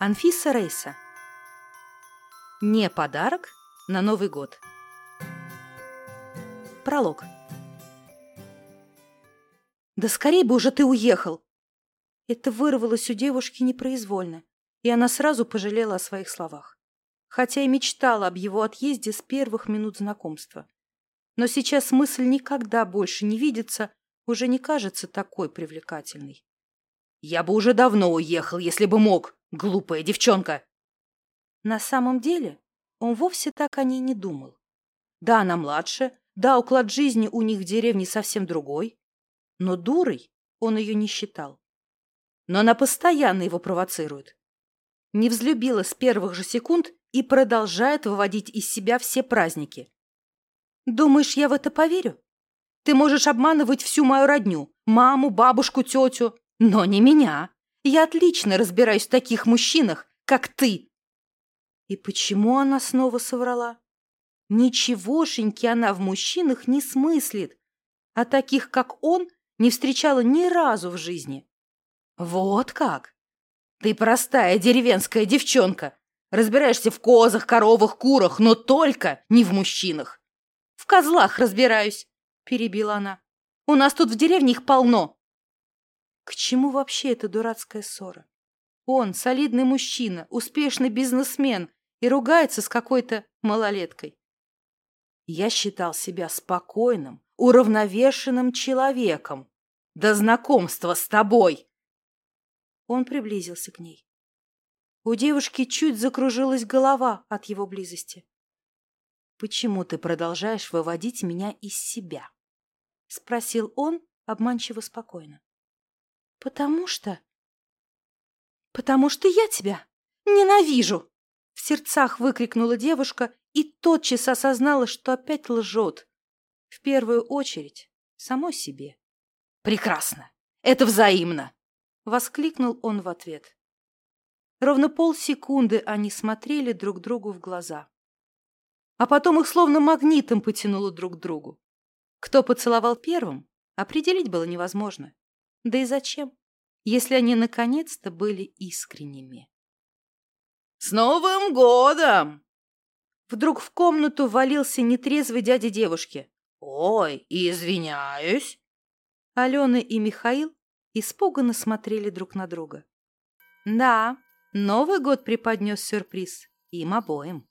Анфиса Рейса. Не подарок на Новый год. Пролог. «Да скорей бы уже ты уехал!» Это вырвалось у девушки непроизвольно, и она сразу пожалела о своих словах. Хотя и мечтала об его отъезде с первых минут знакомства. Но сейчас мысль никогда больше не видеться уже не кажется такой привлекательной. «Я бы уже давно уехал, если бы мог!» Глупая девчонка!» На самом деле он вовсе так о ней не думал. Да, она младше, да, уклад жизни у них в деревне совсем другой, но дурой он ее не считал. Но она постоянно его провоцирует. Не взлюбила с первых же секунд и продолжает выводить из себя все праздники. Думаешь, я в это поверю? Ты можешь обманывать всю мою родню, маму, бабушку, тетю, но не меня. Я отлично разбираюсь в таких мужчинах, как ты. И почему она снова соврала? Ничегошеньки она в мужчинах не смыслит, а таких, как он, не встречала ни разу в жизни. Вот как? Ты простая деревенская девчонка. Разбираешься в козах, коровах, курах, но только не в мужчинах. В козлах разбираюсь, перебила она. У нас тут в деревне их полно. К чему вообще эта дурацкая ссора? Он солидный мужчина, успешный бизнесмен и ругается с какой-то малолеткой. Я считал себя спокойным, уравновешенным человеком. До знакомства с тобой. Он приблизился к ней. У девушки чуть закружилась голова от его близости. «Почему ты продолжаешь выводить меня из себя?» — спросил он обманчиво спокойно. «Потому что...» «Потому что я тебя ненавижу!» В сердцах выкрикнула девушка и тотчас осознала, что опять лжет. В первую очередь самой себе. «Прекрасно! Это взаимно!» Воскликнул он в ответ. Ровно полсекунды они смотрели друг другу в глаза. А потом их словно магнитом потянуло друг к другу. Кто поцеловал первым, определить было невозможно. Да и зачем, если они наконец-то были искренними? «С Новым годом!» Вдруг в комнату валился нетрезвый дядя девушки. «Ой, извиняюсь!» Алена и Михаил испуганно смотрели друг на друга. Да, Новый год преподнес сюрприз им обоим.